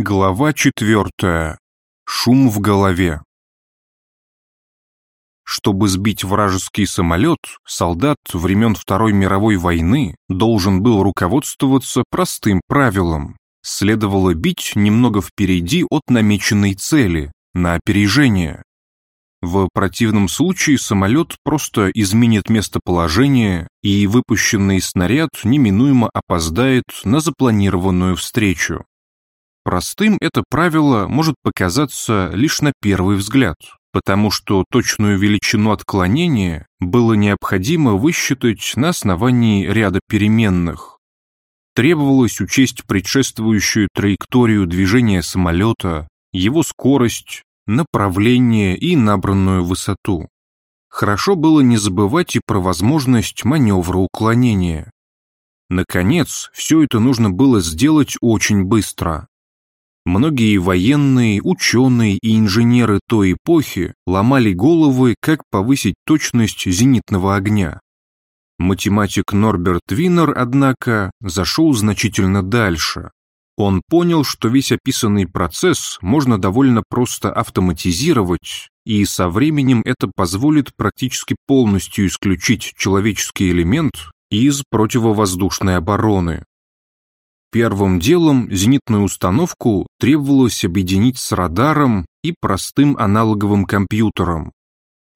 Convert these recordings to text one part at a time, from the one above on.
Глава четвертая. Шум в голове. Чтобы сбить вражеский самолет, солдат времен Второй мировой войны должен был руководствоваться простым правилом. Следовало бить немного впереди от намеченной цели, на опережение. В противном случае самолет просто изменит местоположение, и выпущенный снаряд неминуемо опоздает на запланированную встречу. Простым это правило может показаться лишь на первый взгляд, потому что точную величину отклонения было необходимо высчитать на основании ряда переменных. Требовалось учесть предшествующую траекторию движения самолета, его скорость, направление и набранную высоту. Хорошо было не забывать и про возможность маневра уклонения. Наконец, все это нужно было сделать очень быстро. Многие военные, ученые и инженеры той эпохи ломали головы, как повысить точность зенитного огня. Математик Норберт Винер, однако, зашел значительно дальше. Он понял, что весь описанный процесс можно довольно просто автоматизировать, и со временем это позволит практически полностью исключить человеческий элемент из противовоздушной обороны. Первым делом зенитную установку требовалось объединить с радаром и простым аналоговым компьютером.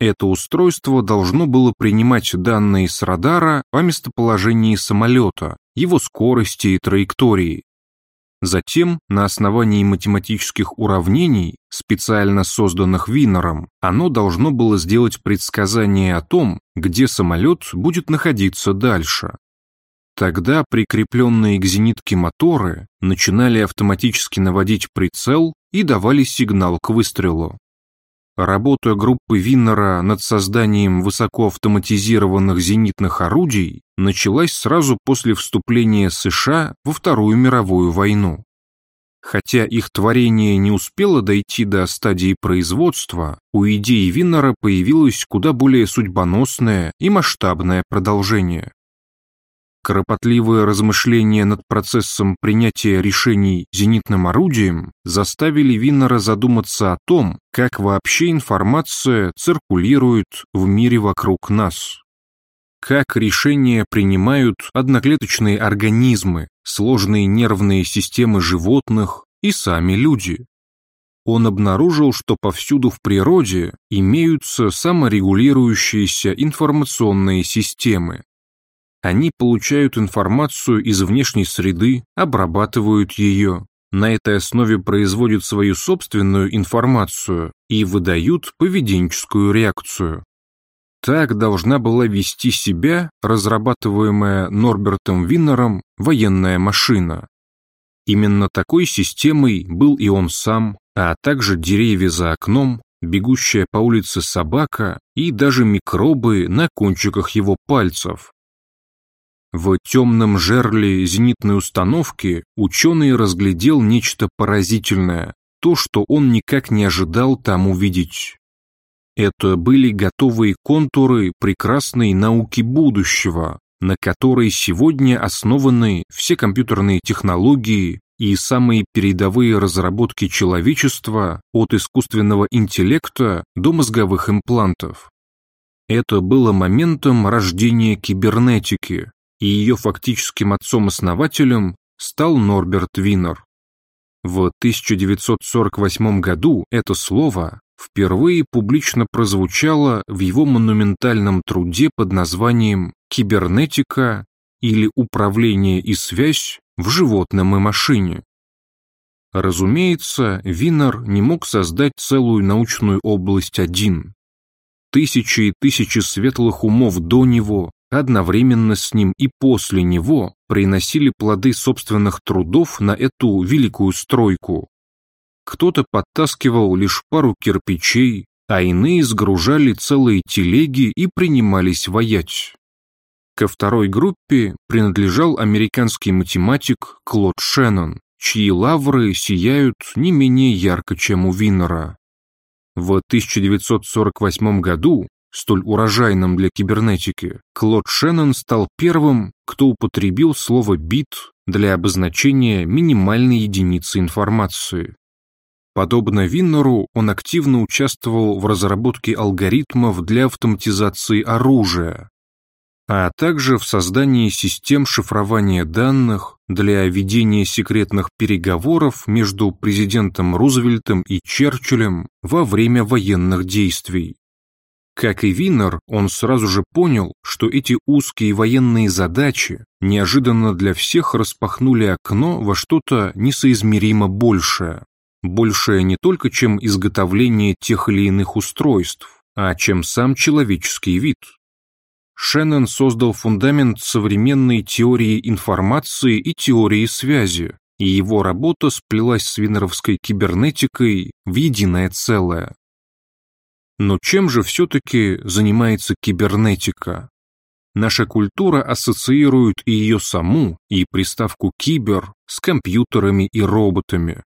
Это устройство должно было принимать данные с радара о местоположении самолета, его скорости и траектории. Затем, на основании математических уравнений, специально созданных Винером, оно должно было сделать предсказание о том, где самолет будет находиться дальше. Тогда прикрепленные к зенитке моторы начинали автоматически наводить прицел и давали сигнал к выстрелу. Работа группы Виннера над созданием высокоавтоматизированных зенитных орудий началась сразу после вступления США во Вторую мировую войну. Хотя их творение не успело дойти до стадии производства, у идеи Виннера появилось куда более судьбоносное и масштабное продолжение. Кропотливые размышления над процессом принятия решений зенитным орудием заставили Виннера задуматься о том, как вообще информация циркулирует в мире вокруг нас. Как решения принимают одноклеточные организмы, сложные нервные системы животных и сами люди. Он обнаружил, что повсюду в природе имеются саморегулирующиеся информационные системы, они получают информацию из внешней среды, обрабатывают ее, на этой основе производят свою собственную информацию и выдают поведенческую реакцию. Так должна была вести себя разрабатываемая Норбертом Виннером военная машина. Именно такой системой был и он сам, а также деревья за окном, бегущая по улице собака и даже микробы на кончиках его пальцев, в темном жерле зенитной установки ученый разглядел нечто поразительное, то, что он никак не ожидал там увидеть. Это были готовые контуры прекрасной науки будущего, на которой сегодня основаны все компьютерные технологии и самые передовые разработки человечества от искусственного интеллекта до мозговых имплантов. Это было моментом рождения кибернетики, и ее фактическим отцом-основателем стал Норберт Винер. В 1948 году это слово впервые публично прозвучало в его монументальном труде под названием «Кибернетика» или «Управление и связь в животном и машине». Разумеется, Винер не мог создать целую научную область один. Тысячи и тысячи светлых умов до него одновременно с ним и после него приносили плоды собственных трудов на эту великую стройку. Кто-то подтаскивал лишь пару кирпичей, а иные сгружали целые телеги и принимались воять. Ко второй группе принадлежал американский математик Клод Шеннон, чьи лавры сияют не менее ярко, чем у Виннера. В 1948 году столь урожайном для кибернетики, Клод Шеннон стал первым, кто употребил слово «бит» для обозначения минимальной единицы информации. Подобно Виннеру, он активно участвовал в разработке алгоритмов для автоматизации оружия, а также в создании систем шифрования данных для ведения секретных переговоров между президентом Рузвельтом и Черчиллем во время военных действий. Как и Виннер, он сразу же понял, что эти узкие военные задачи неожиданно для всех распахнули окно во что-то несоизмеримо большее. Большее не только, чем изготовление тех или иных устройств, а чем сам человеческий вид. Шеннон создал фундамент современной теории информации и теории связи, и его работа сплелась с винеровской кибернетикой в единое целое. Но чем же все-таки занимается кибернетика? Наша культура ассоциирует и ее саму, и приставку «кибер» с компьютерами и роботами.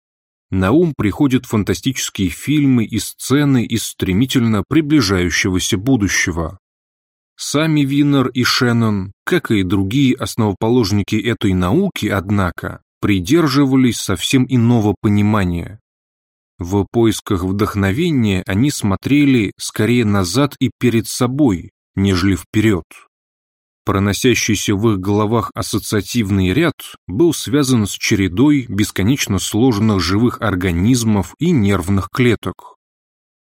На ум приходят фантастические фильмы и сцены из стремительно приближающегося будущего. Сами Виннер и Шеннон, как и другие основоположники этой науки, однако, придерживались совсем иного понимания. В поисках вдохновения они смотрели скорее назад и перед собой, нежели вперед. Проносящийся в их головах ассоциативный ряд был связан с чередой бесконечно сложных живых организмов и нервных клеток.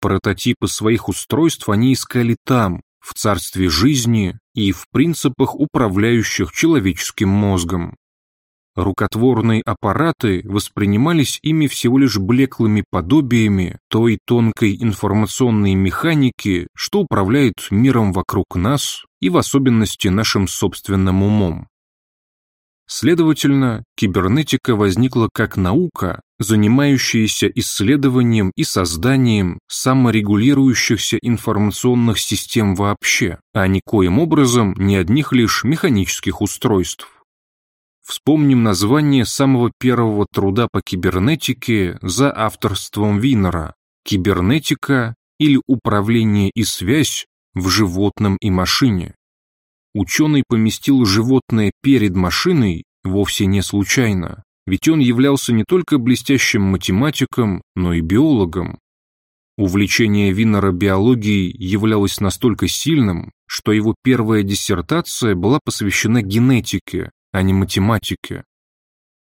Прототипы своих устройств они искали там, в царстве жизни и в принципах, управляющих человеческим мозгом. Рукотворные аппараты воспринимались ими всего лишь блеклыми подобиями той тонкой информационной механики, что управляет миром вокруг нас и в особенности нашим собственным умом. Следовательно, кибернетика возникла как наука, занимающаяся исследованием и созданием саморегулирующихся информационных систем вообще, а никоим образом не одних лишь механических устройств. Вспомним название самого первого труда по кибернетике за авторством Винера «Кибернетика или управление и связь в животном и машине». Ученый поместил животное перед машиной вовсе не случайно, ведь он являлся не только блестящим математиком, но и биологом. Увлечение Винера биологией являлось настолько сильным, что его первая диссертация была посвящена генетике, а не математике.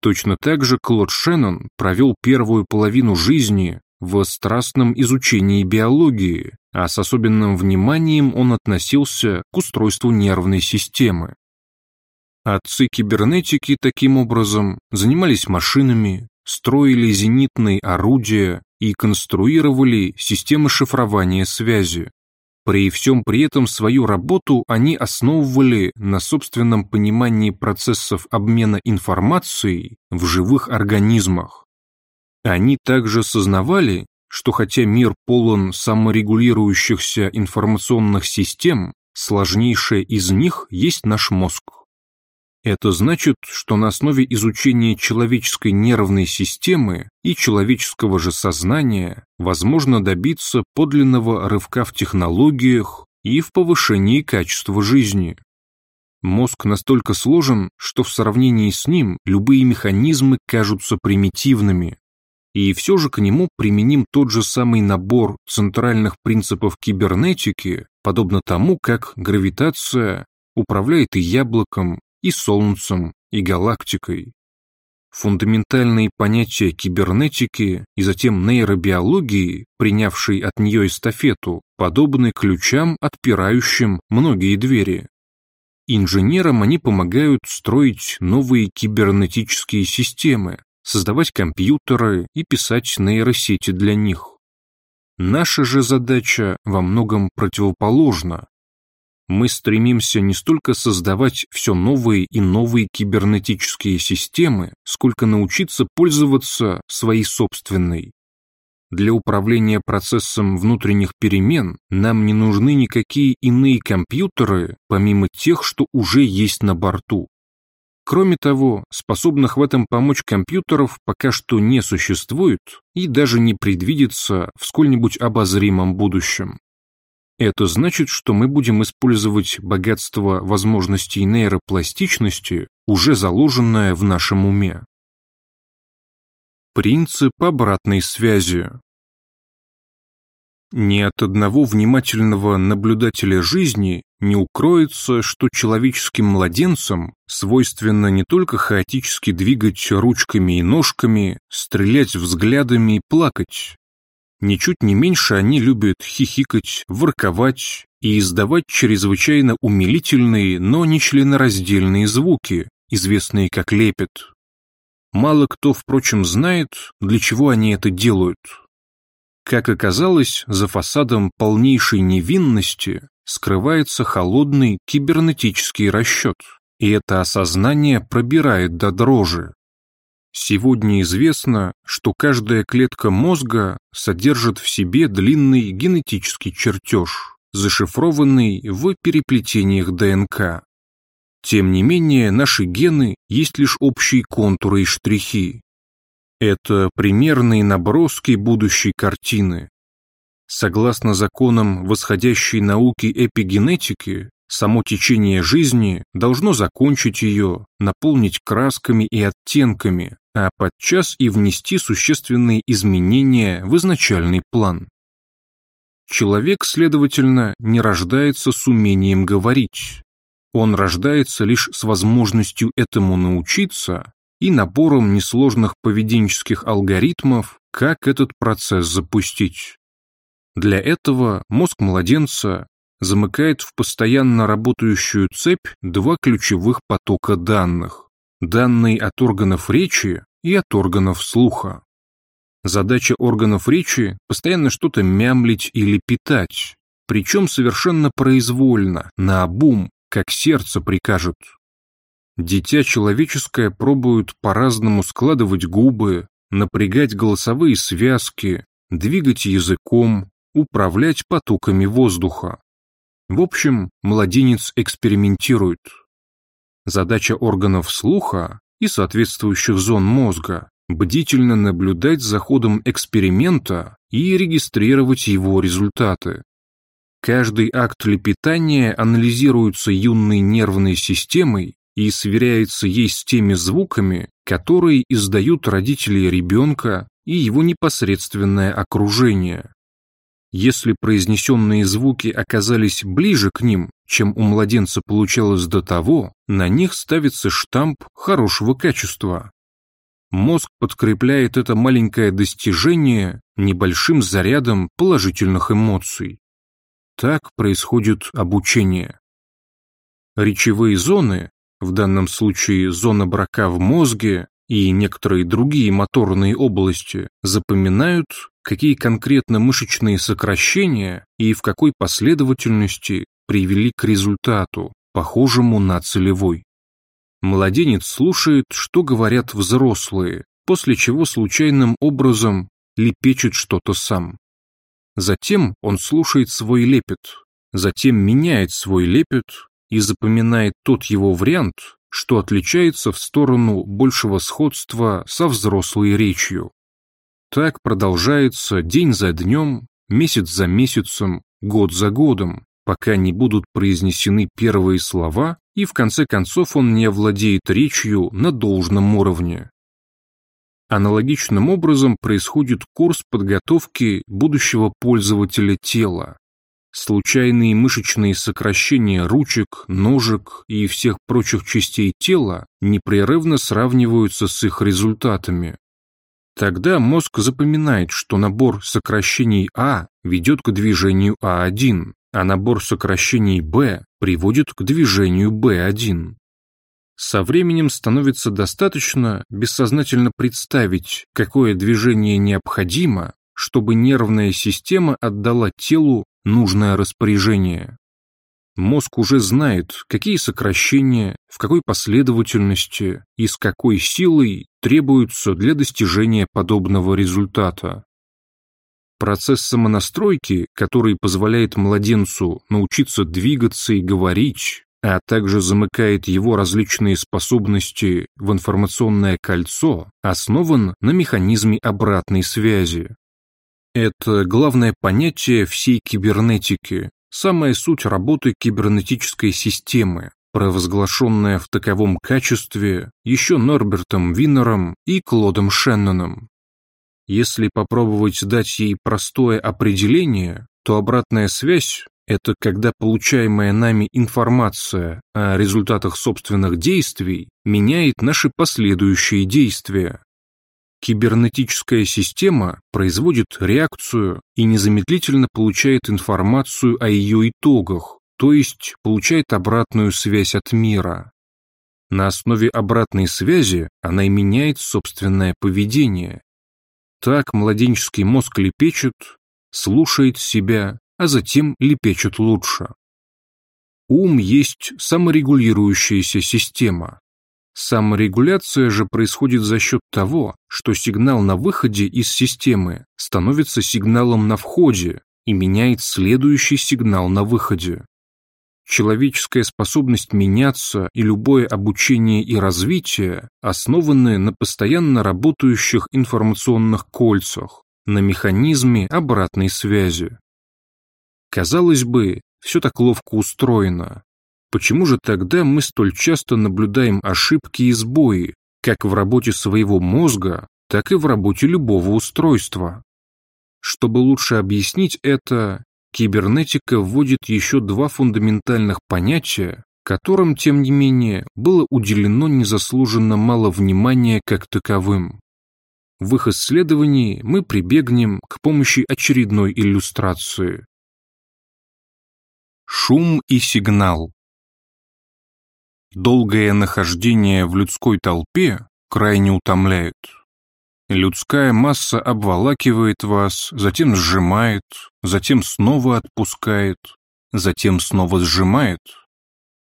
Точно так же Клод Шеннон провел первую половину жизни в страстном изучении биологии, а с особенным вниманием он относился к устройству нервной системы. Отцы кибернетики, таким образом, занимались машинами, строили зенитные орудия и конструировали системы шифрования связи. При всем при этом свою работу они основывали на собственном понимании процессов обмена информацией в живых организмах. Они также сознавали, что хотя мир полон саморегулирующихся информационных систем, сложнейшая из них есть наш мозг. Это значит, что на основе изучения человеческой нервной системы и человеческого же сознания возможно добиться подлинного рывка в технологиях и в повышении качества жизни. Мозг настолько сложен, что в сравнении с ним любые механизмы кажутся примитивными. И все же к нему применим тот же самый набор центральных принципов кибернетики, подобно тому, как гравитация управляет и яблоком, и Солнцем, и галактикой. Фундаментальные понятия кибернетики и затем нейробиологии, принявшей от нее эстафету, подобны ключам, отпирающим многие двери. Инженерам они помогают строить новые кибернетические системы, создавать компьютеры и писать нейросети для них. Наша же задача во многом противоположна мы стремимся не столько создавать все новые и новые кибернетические системы, сколько научиться пользоваться своей собственной. Для управления процессом внутренних перемен нам не нужны никакие иные компьютеры, помимо тех, что уже есть на борту. Кроме того, способных в этом помочь компьютеров пока что не существует и даже не предвидится в сколь-нибудь обозримом будущем. Это значит, что мы будем использовать богатство возможностей нейропластичности уже заложенное в нашем уме. Принцип обратной связи Ни от одного внимательного наблюдателя жизни не укроется, что человеческим младенцам свойственно не только хаотически двигать ручками и ножками, стрелять взглядами и плакать. Ничуть не меньше они любят хихикать, ворковать и издавать чрезвычайно умилительные, но не членораздельные звуки, известные как лепет. Мало кто, впрочем, знает, для чего они это делают. Как оказалось, за фасадом полнейшей невинности скрывается холодный кибернетический расчет, и это осознание пробирает до дрожи. Сегодня известно, что каждая клетка мозга содержит в себе длинный генетический чертеж, зашифрованный в переплетениях ДНК. Тем не менее, наши гены есть лишь общие контуры и штрихи. Это примерные наброски будущей картины. Согласно законам восходящей науки эпигенетики, само течение жизни должно закончить ее, наполнить красками и оттенками, а подчас и внести существенные изменения в изначальный план. Человек, следовательно, не рождается с умением говорить, он рождается лишь с возможностью этому научиться и набором несложных поведенческих алгоритмов, как этот процесс запустить. Для этого мозг младенца замыкает в постоянно работающую цепь два ключевых потока данных – данные от органов речи и от органов слуха. Задача органов речи – постоянно что-то мямлить или питать, причем совершенно произвольно, наобум, как сердце прикажет. Дитя человеческое пробует по-разному складывать губы, напрягать голосовые связки, двигать языком, управлять потоками воздуха. В общем, младенец экспериментирует. Задача органов слуха и соответствующих зон мозга бдительно наблюдать за ходом эксперимента и регистрировать его результаты. Каждый акт лепетания анализируется юной нервной системой и сверяется ей с теми звуками, которые издают родители ребенка и его непосредственное окружение. Если произнесенные звуки оказались ближе к ним, чем у младенца получалось до того, на них ставится штамп хорошего качества. Мозг подкрепляет это маленькое достижение небольшим зарядом положительных эмоций. Так происходит обучение. Речевые зоны, в данном случае зона брака в мозге и некоторые другие моторные области, запоминают, какие конкретно мышечные сокращения и в какой последовательности привели к результату, похожему на целевой. Младенец слушает, что говорят взрослые, после чего случайным образом лепечет что-то сам. Затем он слушает свой лепет, затем меняет свой лепет и запоминает тот его вариант, что отличается в сторону большего сходства со взрослой речью. Так продолжается день за днем, месяц за месяцем, год за годом, пока не будут произнесены первые слова и в конце концов он не овладеет речью на должном уровне. Аналогичным образом происходит курс подготовки будущего пользователя тела. Случайные мышечные сокращения ручек, ножек и всех прочих частей тела непрерывно сравниваются с их результатами. Тогда мозг запоминает, что набор сокращений А ведет к движению А1, а набор сокращений Б приводит к движению Б1. Со временем становится достаточно бессознательно представить, какое движение необходимо, чтобы нервная система отдала телу нужное распоряжение. Мозг уже знает, какие сокращения, в какой последовательности и с какой силой требуются для достижения подобного результата. Процесс самонастройки, который позволяет младенцу научиться двигаться и говорить, а также замыкает его различные способности в информационное кольцо, основан на механизме обратной связи. Это главное понятие всей кибернетики, самая суть работы кибернетической системы, провозглашенное в таковом качестве еще Норбертом Виннером и Клодом Шенноном. Если попробовать дать ей простое определение, то обратная связь – это когда получаемая нами информация о результатах собственных действий меняет наши последующие действия. Кибернетическая система производит реакцию и незамедлительно получает информацию о ее итогах, то есть получает обратную связь от мира. На основе обратной связи она и меняет собственное поведение. Так младенческий мозг лепечет, слушает себя, а затем лепечет лучше. Ум есть саморегулирующаяся система. Саморегуляция же происходит за счет того, что сигнал на выходе из системы становится сигналом на входе и меняет следующий сигнал на выходе. Человеческая способность меняться и любое обучение и развитие основаны на постоянно работающих информационных кольцах, на механизме обратной связи. Казалось бы, все так ловко устроено, Почему же тогда мы столь часто наблюдаем ошибки и сбои, как в работе своего мозга, так и в работе любого устройства? Чтобы лучше объяснить это, кибернетика вводит еще два фундаментальных понятия, которым, тем не менее, было уделено незаслуженно мало внимания как таковым. В их исследовании мы прибегнем к помощи очередной иллюстрации. Шум и сигнал Долгое нахождение в людской толпе крайне утомляет. Людская масса обволакивает вас, затем сжимает, затем снова отпускает, затем снова сжимает.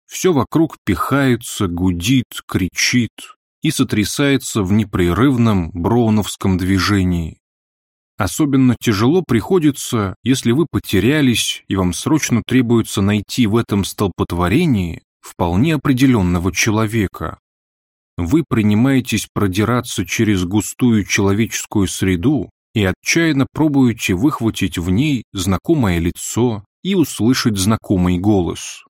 Все вокруг пихается, гудит, кричит и сотрясается в непрерывном броуновском движении. Особенно тяжело приходится, если вы потерялись и вам срочно требуется найти в этом столпотворении вполне определенного человека. Вы принимаетесь продираться через густую человеческую среду и отчаянно пробуете выхватить в ней знакомое лицо и услышать знакомый голос.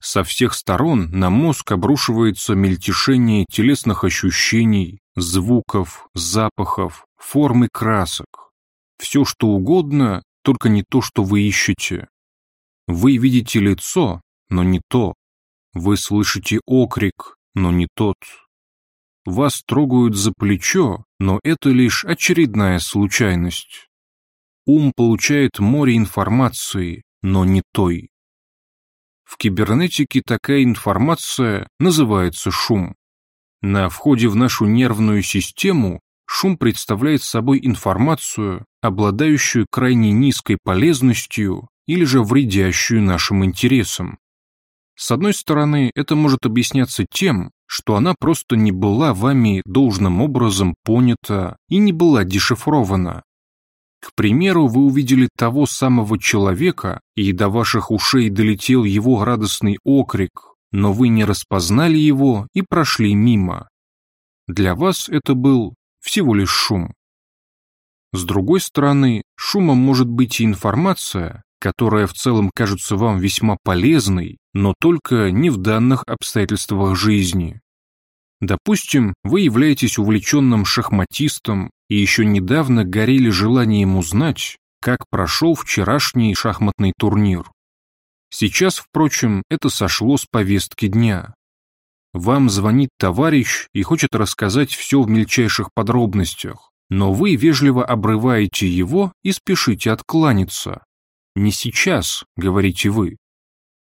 Со всех сторон на мозг обрушивается мельтешение телесных ощущений, звуков, запахов, форм и красок. Все что угодно, только не то, что вы ищете. Вы видите лицо, но не то. Вы слышите окрик, но не тот. Вас трогают за плечо, но это лишь очередная случайность. Ум получает море информации, но не той. В кибернетике такая информация называется шум. На входе в нашу нервную систему шум представляет собой информацию, обладающую крайне низкой полезностью или же вредящую нашим интересам. С одной стороны, это может объясняться тем, что она просто не была вами должным образом понята и не была дешифрована. К примеру, вы увидели того самого человека, и до ваших ушей долетел его радостный окрик, но вы не распознали его и прошли мимо. Для вас это был всего лишь шум. С другой стороны, шумом может быть и информация, которая в целом кажется вам весьма полезной, но только не в данных обстоятельствах жизни. Допустим, вы являетесь увлеченным шахматистом и еще недавно горели желанием узнать, как прошел вчерашний шахматный турнир. Сейчас, впрочем, это сошло с повестки дня. Вам звонит товарищ и хочет рассказать все в мельчайших подробностях, но вы вежливо обрываете его и спешите откланяться. Не сейчас, говорите вы.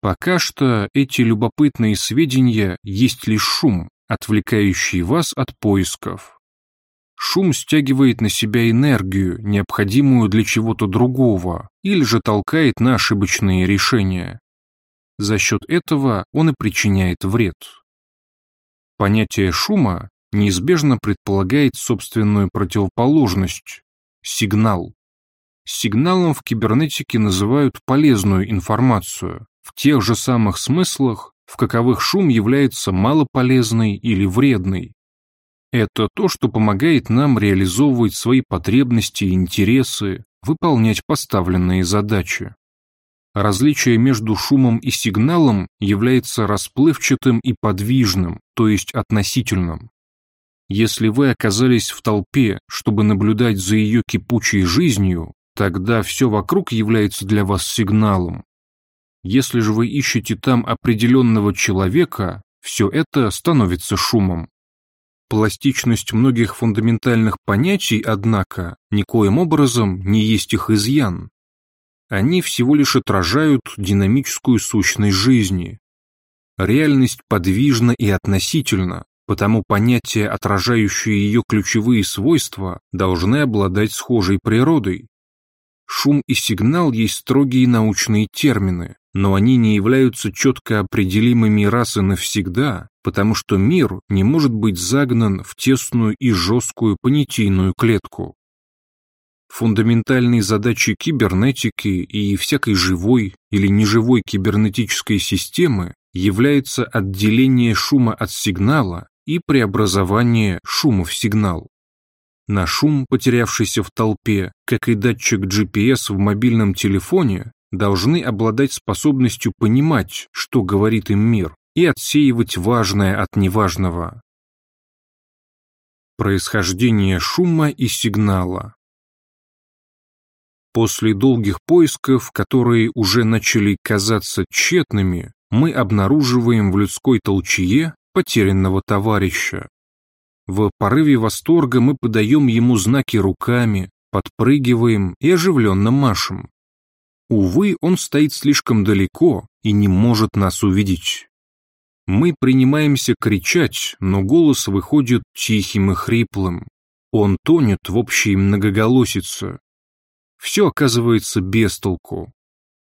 Пока что эти любопытные сведения есть лишь шум, отвлекающий вас от поисков. Шум стягивает на себя энергию, необходимую для чего-то другого, или же толкает на ошибочные решения. За счет этого он и причиняет вред. Понятие шума неизбежно предполагает собственную противоположность – сигнал. Сигналом в кибернетике называют полезную информацию, в тех же самых смыслах, в каковых шум является малополезный или вредный. Это то, что помогает нам реализовывать свои потребности и интересы, выполнять поставленные задачи. различие между шумом и сигналом является расплывчатым и подвижным, то есть относительным. Если вы оказались в толпе, чтобы наблюдать за ее кипучей жизнью, тогда все вокруг является для вас сигналом. Если же вы ищете там определенного человека, все это становится шумом. Пластичность многих фундаментальных понятий, однако, никоим образом не есть их изъян. Они всего лишь отражают динамическую сущность жизни. Реальность подвижна и относительна, потому понятия, отражающие ее ключевые свойства, должны обладать схожей природой. Шум и сигнал есть строгие научные термины, но они не являются четко определимыми раз и навсегда, потому что мир не может быть загнан в тесную и жесткую понятийную клетку. Фундаментальной задачей кибернетики и всякой живой или неживой кибернетической системы является отделение шума от сигнала и преобразование шума в сигнал. На шум, потерявшийся в толпе, как и датчик GPS в мобильном телефоне, должны обладать способностью понимать, что говорит им мир, и отсеивать важное от неважного. Происхождение шума и сигнала После долгих поисков, которые уже начали казаться тщетными, мы обнаруживаем в людской толчье потерянного товарища. В порыве восторга мы подаем ему знаки руками, подпрыгиваем и оживленно машем. Увы, он стоит слишком далеко и не может нас увидеть. Мы принимаемся кричать, но голос выходит тихим и хриплым. Он тонет в общей многоголосице. Все оказывается без толку.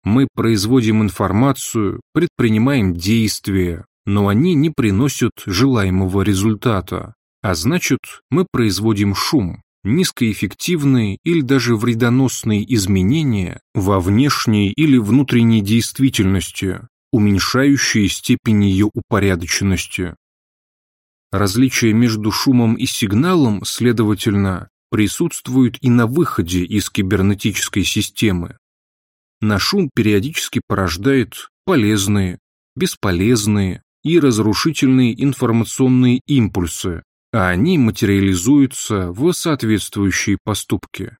Мы производим информацию, предпринимаем действия, но они не приносят желаемого результата. А значит, мы производим шум, низкоэффективные или даже вредоносные изменения во внешней или внутренней действительности, уменьшающие степень ее упорядоченности. Различие между шумом и сигналом, следовательно, присутствует и на выходе из кибернетической системы. На шум периодически порождает полезные, бесполезные и разрушительные информационные импульсы, а они материализуются в соответствующие поступки.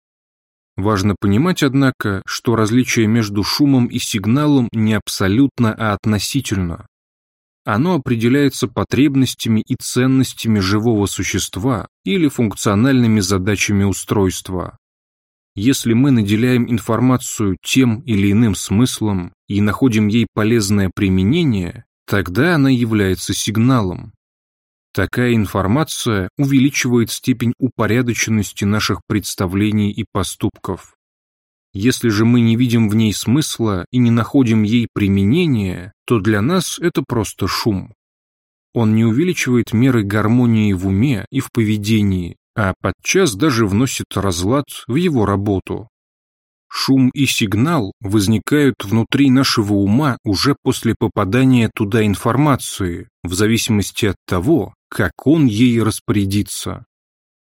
Важно понимать, однако, что различие между шумом и сигналом не абсолютно, а относительно. Оно определяется потребностями и ценностями живого существа или функциональными задачами устройства. Если мы наделяем информацию тем или иным смыслом и находим ей полезное применение, тогда она является сигналом. Такая информация увеличивает степень упорядоченности наших представлений и поступков. Если же мы не видим в ней смысла и не находим ей применения, то для нас это просто шум. Он не увеличивает меры гармонии в уме и в поведении, а подчас даже вносит разлад в его работу. Шум и сигнал возникают внутри нашего ума уже после попадания туда информации, в зависимости от того, как он ей распорядится.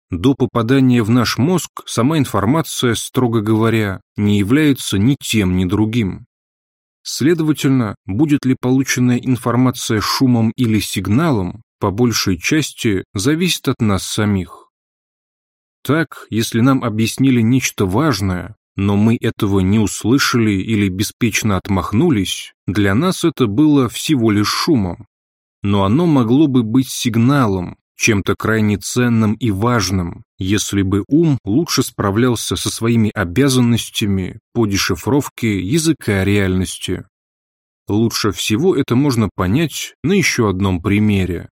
До попадания в наш мозг сама информация, строго говоря, не является ни тем, ни другим. Следовательно, будет ли полученная информация шумом или сигналом, по большей части зависит от нас самих. Так, если нам объяснили нечто важное, но мы этого не услышали или беспечно отмахнулись, для нас это было всего лишь шумом. Но оно могло бы быть сигналом, чем-то крайне ценным и важным, если бы ум лучше справлялся со своими обязанностями по дешифровке языка реальности. Лучше всего это можно понять на еще одном примере.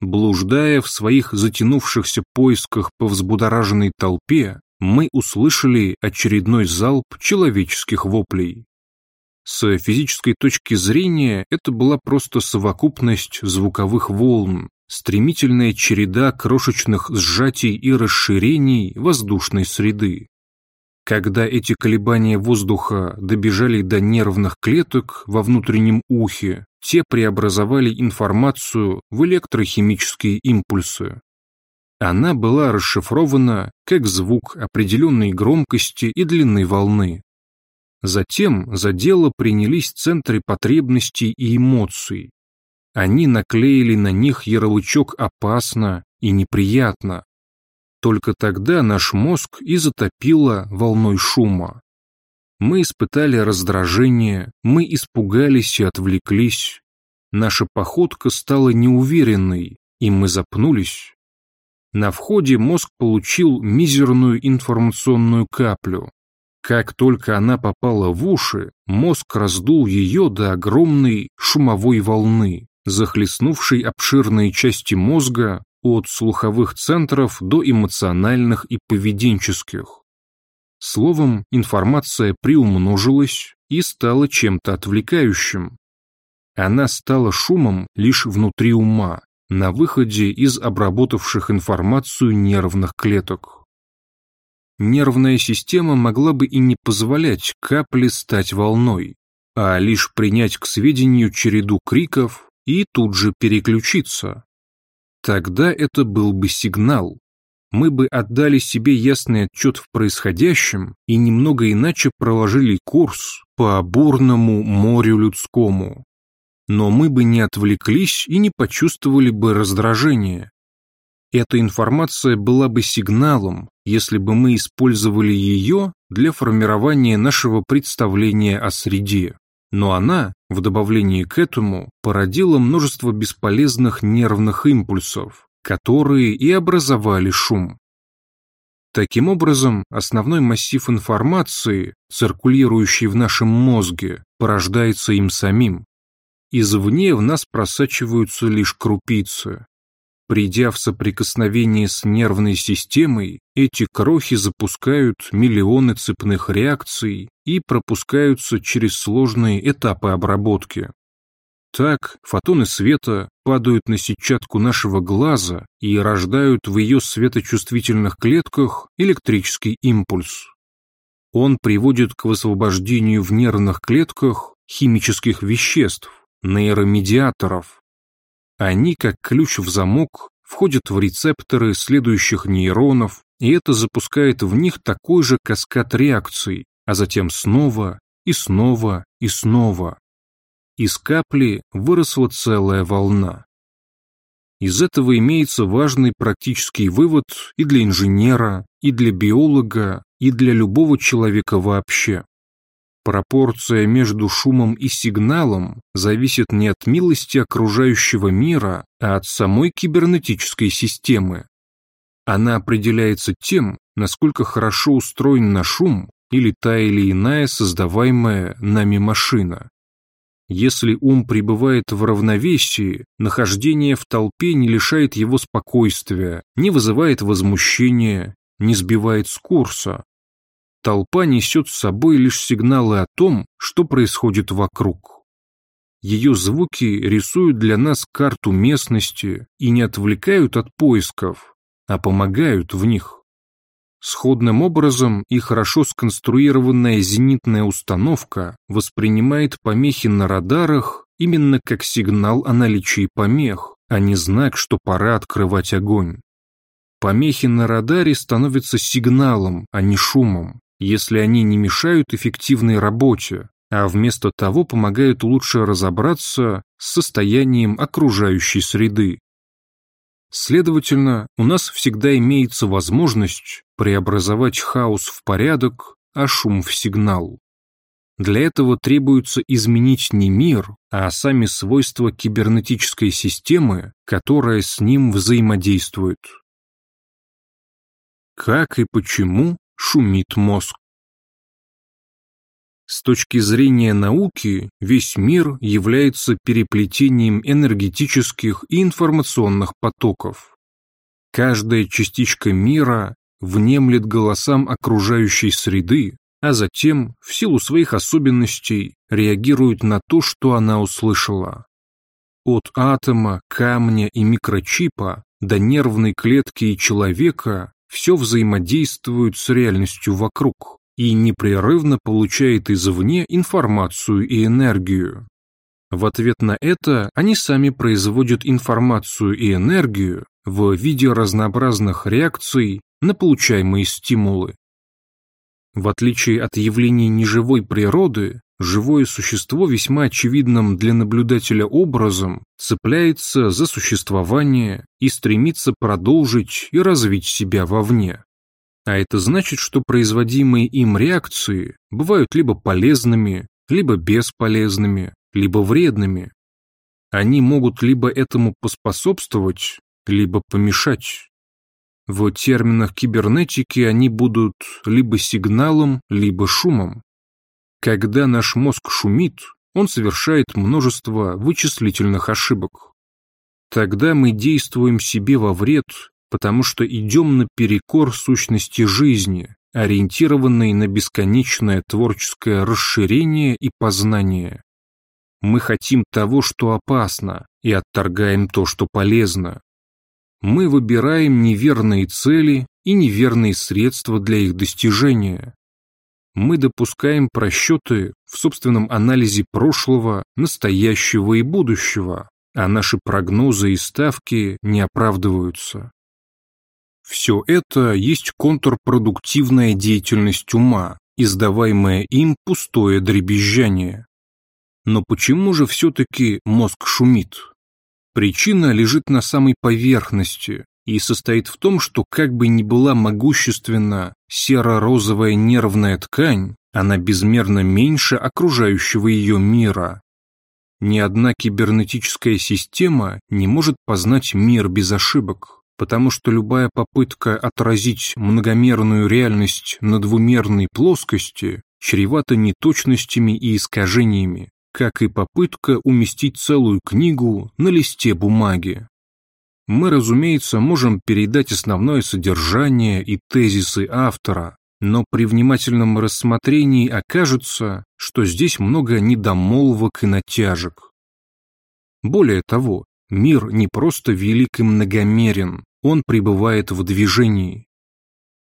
Блуждая в своих затянувшихся поисках по взбудораженной толпе, мы услышали очередной залп человеческих воплей. С физической точки зрения это была просто совокупность звуковых волн, стремительная череда крошечных сжатий и расширений воздушной среды. Когда эти колебания воздуха добежали до нервных клеток во внутреннем ухе, те преобразовали информацию в электрохимические импульсы. Она была расшифрована как звук определенной громкости и длины волны. Затем за дело принялись центры потребностей и эмоций. Они наклеили на них ярлычок «опасно» и «неприятно». Только тогда наш мозг и затопило волной шума. Мы испытали раздражение, мы испугались и отвлеклись. Наша походка стала неуверенной, и мы запнулись. На входе мозг получил мизерную информационную каплю. Как только она попала в уши, мозг раздул ее до огромной шумовой волны, захлестнувшей обширные части мозга от слуховых центров до эмоциональных и поведенческих. Словом, информация приумножилась и стала чем-то отвлекающим. Она стала шумом лишь внутри ума, на выходе из обработавших информацию нервных клеток. Нервная система могла бы и не позволять капле стать волной, а лишь принять к сведению череду криков и тут же переключиться. Тогда это был бы сигнал, мы бы отдали себе ясный отчет в происходящем и немного иначе проложили курс по бурному морю людскому. Но мы бы не отвлеклись и не почувствовали бы раздражение. Эта информация была бы сигналом, если бы мы использовали ее для формирования нашего представления о среде. Но она, в добавлении к этому, породила множество бесполезных нервных импульсов, которые и образовали шум. Таким образом, основной массив информации, циркулирующий в нашем мозге, порождается им самим. Извне в нас просачиваются лишь крупицы. Придя в соприкосновение с нервной системой, эти крохи запускают миллионы цепных реакций и пропускаются через сложные этапы обработки. Так фотоны света падают на сетчатку нашего глаза и рождают в ее светочувствительных клетках электрический импульс. Он приводит к высвобождению в нервных клетках химических веществ, нейромедиаторов. Они, как ключ в замок, входят в рецепторы следующих нейронов, и это запускает в них такой же каскад реакций, а затем снова и снова и снова. Из капли выросла целая волна. Из этого имеется важный практический вывод и для инженера, и для биолога, и для любого человека вообще. Пропорция между шумом и сигналом зависит не от милости окружающего мира, а от самой кибернетической системы. Она определяется тем, насколько хорошо устроен на шум или та или иная создаваемая нами машина. Если ум пребывает в равновесии, нахождение в толпе не лишает его спокойствия, не вызывает возмущения, не сбивает с курса. Толпа несет с собой лишь сигналы о том, что происходит вокруг. Ее звуки рисуют для нас карту местности и не отвлекают от поисков, а помогают в них. Сходным образом и хорошо сконструированная зенитная установка воспринимает помехи на радарах именно как сигнал о наличии помех, а не знак, что пора открывать огонь. Помехи на радаре становятся сигналом, а не шумом, если они не мешают эффективной работе, а вместо того помогают лучше разобраться с состоянием окружающей среды. Следовательно, у нас всегда имеется возможность преобразовать хаос в порядок, а шум в сигнал. Для этого требуется изменить не мир, а сами свойства кибернетической системы, которая с ним взаимодействует. Как и почему шумит мозг? С точки зрения науки, весь мир является переплетением энергетических и информационных потоков. Каждая частичка мира внемлет голосам окружающей среды, а затем, в силу своих особенностей, реагирует на то, что она услышала. От атома, камня и микрочипа до нервной клетки и человека все взаимодействует с реальностью вокруг и непрерывно получает извне информацию и энергию. В ответ на это они сами производят информацию и энергию в виде разнообразных реакций на получаемые стимулы. В отличие от явлений неживой природы, живое существо весьма очевидным для наблюдателя образом цепляется за существование и стремится продолжить и развить себя вовне. А это значит, что производимые им реакции бывают либо полезными, либо бесполезными, либо вредными. Они могут либо этому поспособствовать, либо помешать. В терминах кибернетики они будут либо сигналом, либо шумом. Когда наш мозг шумит, он совершает множество вычислительных ошибок. Тогда мы действуем себе во вред, потому что идем наперекор сущности жизни, ориентированной на бесконечное творческое расширение и познание. Мы хотим того, что опасно, и отторгаем то, что полезно. Мы выбираем неверные цели и неверные средства для их достижения мы допускаем просчеты в собственном анализе прошлого, настоящего и будущего, а наши прогнозы и ставки не оправдываются. Все это есть контрпродуктивная деятельность ума, издаваемое им пустое дребезжание. Но почему же все-таки мозг шумит? Причина лежит на самой поверхности, и состоит в том, что как бы ни была могущественна серо-розовая нервная ткань, она безмерно меньше окружающего ее мира. Ни одна кибернетическая система не может познать мир без ошибок, потому что любая попытка отразить многомерную реальность на двумерной плоскости чревата неточностями и искажениями, как и попытка уместить целую книгу на листе бумаги. Мы, разумеется, можем передать основное содержание и тезисы автора, но при внимательном рассмотрении окажется, что здесь много недомолвок и натяжек. Более того, мир не просто велик и многомерен, он пребывает в движении.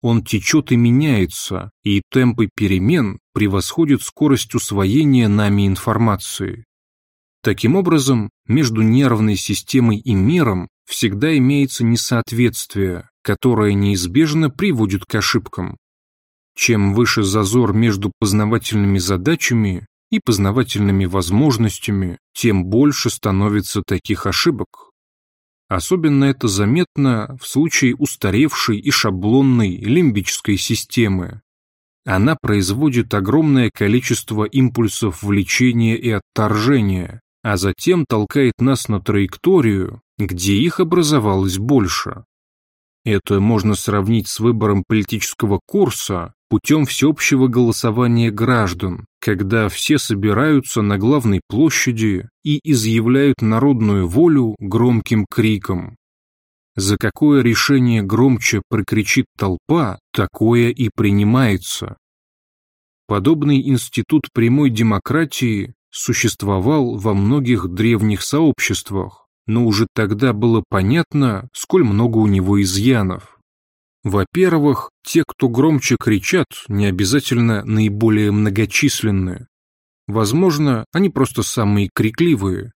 Он течет и меняется, и темпы перемен превосходят скорость усвоения нами информации. Таким образом, между нервной системой и миром всегда имеется несоответствие, которое неизбежно приводит к ошибкам. Чем выше зазор между познавательными задачами и познавательными возможностями, тем больше становится таких ошибок. Особенно это заметно в случае устаревшей и шаблонной лимбической системы. Она производит огромное количество импульсов влечения и отторжения, а затем толкает нас на траекторию, где их образовалось больше. Это можно сравнить с выбором политического курса путем всеобщего голосования граждан, когда все собираются на главной площади и изъявляют народную волю громким криком. За какое решение громче прокричит толпа, такое и принимается. Подобный институт прямой демократии существовал во многих древних сообществах, но уже тогда было понятно, сколь много у него изъянов. Во-первых, те, кто громче кричат, не обязательно наиболее многочисленные. Возможно, они просто самые крикливые.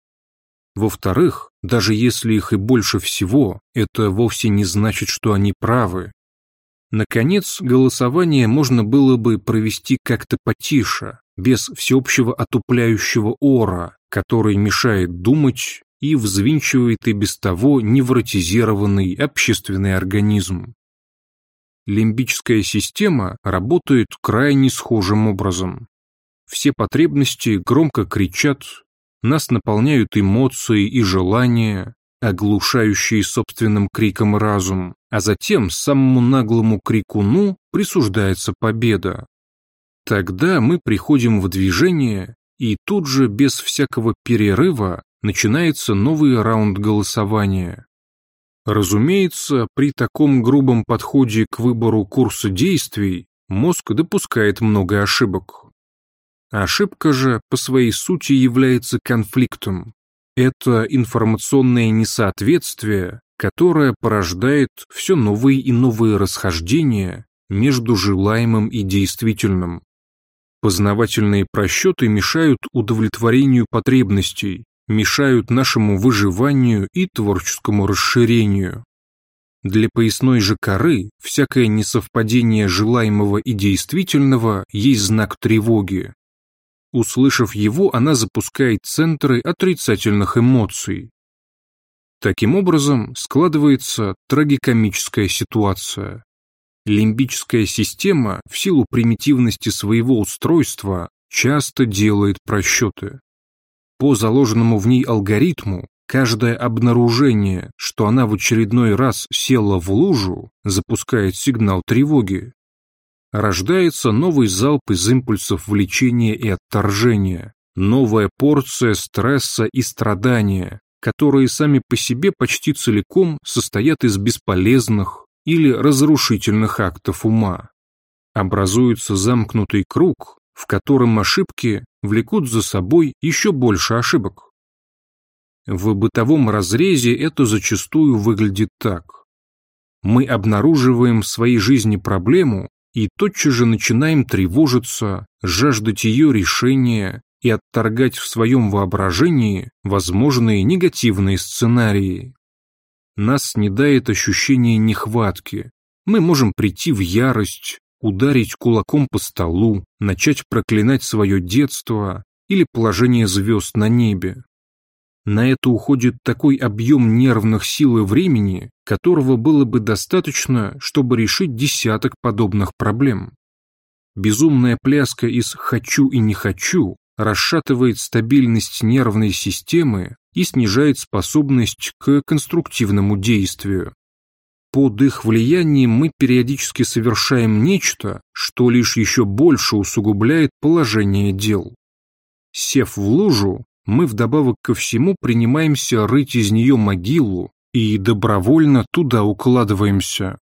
Во-вторых, даже если их и больше всего, это вовсе не значит, что они правы. Наконец, голосование можно было бы провести как-то потише, без всеобщего отупляющего ора, который мешает думать и взвинчивает и без того невротизированный общественный организм. Лимбическая система работает крайне схожим образом. Все потребности громко кричат, нас наполняют эмоции и желания, оглушающие собственным криком разум, а затем самому наглому крикуну присуждается победа. Тогда мы приходим в движение, и тут же без всякого перерыва начинается новый раунд голосования. Разумеется, при таком грубом подходе к выбору курса действий мозг допускает много ошибок. Ошибка же по своей сути является конфликтом. Это информационное несоответствие, которое порождает все новые и новые расхождения между желаемым и действительным. Познавательные просчеты мешают удовлетворению потребностей, мешают нашему выживанию и творческому расширению. Для поясной же коры всякое несовпадение желаемого и действительного есть знак тревоги. Услышав его, она запускает центры отрицательных эмоций. Таким образом, складывается трагикомическая ситуация. Лимбическая система в силу примитивности своего устройства часто делает просчеты. По заложенному в ней алгоритму, каждое обнаружение, что она в очередной раз села в лужу, запускает сигнал тревоги. Рождается новый залп из импульсов влечения и отторжения, новая порция стресса и страдания, которые сами по себе почти целиком состоят из бесполезных или разрушительных актов ума. Образуется замкнутый круг, в котором ошибки влекут за собой еще больше ошибок. В бытовом разрезе это зачастую выглядит так. Мы обнаруживаем в своей жизни проблему и тотчас же начинаем тревожиться, жаждать ее решения и отторгать в своем воображении возможные негативные сценарии. Нас не дает ощущение нехватки. Мы можем прийти в ярость, ударить кулаком по столу, начать проклинать свое детство или положение звезд на небе. На это уходит такой объем нервных сил и времени, которого было бы достаточно, чтобы решить десяток подобных проблем. Безумная пляска из «хочу» и «не хочу» расшатывает стабильность нервной системы и снижает способность к конструктивному действию. Под их влиянием мы периодически совершаем нечто, что лишь еще больше усугубляет положение дел. Сев в лужу, мы вдобавок ко всему принимаемся рыть из нее могилу и добровольно туда укладываемся.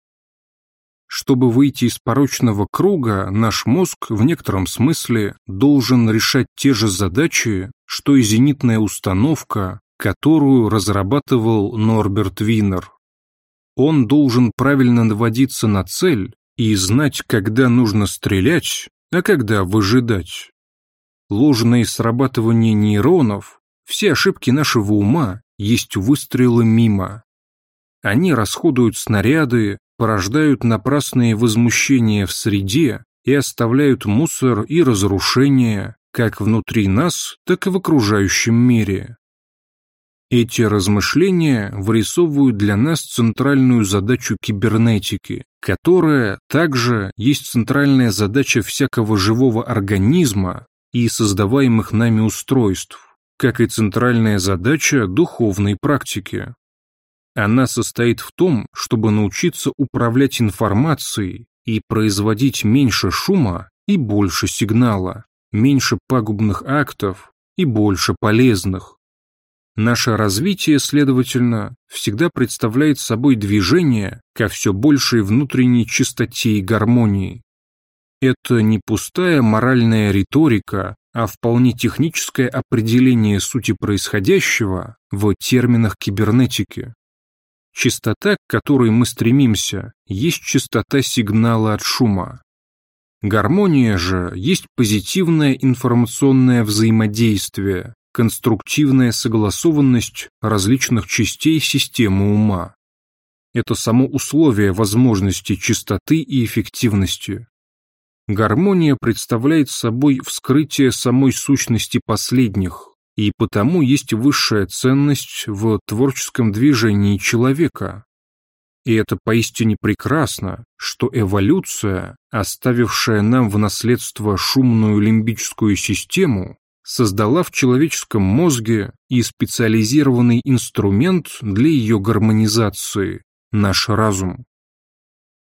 Чтобы выйти из порочного круга, наш мозг в некотором смысле должен решать те же задачи, что и зенитная установка, которую разрабатывал Норберт Винер. Он должен правильно наводиться на цель и знать, когда нужно стрелять, а когда выжидать. Ложное срабатывание нейронов, все ошибки нашего ума есть выстрелы мимо. Они расходуют снаряды, порождают напрасные возмущения в среде и оставляют мусор и разрушения как внутри нас, так и в окружающем мире. Эти размышления вырисовывают для нас центральную задачу кибернетики, которая также есть центральная задача всякого живого организма и создаваемых нами устройств, как и центральная задача духовной практики. Она состоит в том, чтобы научиться управлять информацией и производить меньше шума и больше сигнала, меньше пагубных актов и больше полезных. Наше развитие, следовательно, всегда представляет собой движение ко все большей внутренней чистоте и гармонии. Это не пустая моральная риторика, а вполне техническое определение сути происходящего в терминах кибернетики. Частота, к которой мы стремимся, есть частота сигнала от шума. Гармония же есть позитивное информационное взаимодействие, конструктивная согласованность различных частей системы ума. Это само условие возможности чистоты и эффективности. Гармония представляет собой вскрытие самой сущности последних, и потому есть высшая ценность в творческом движении человека. И это поистине прекрасно, что эволюция, оставившая нам в наследство шумную лимбическую систему, создала в человеческом мозге и специализированный инструмент для ее гармонизации – наш разум.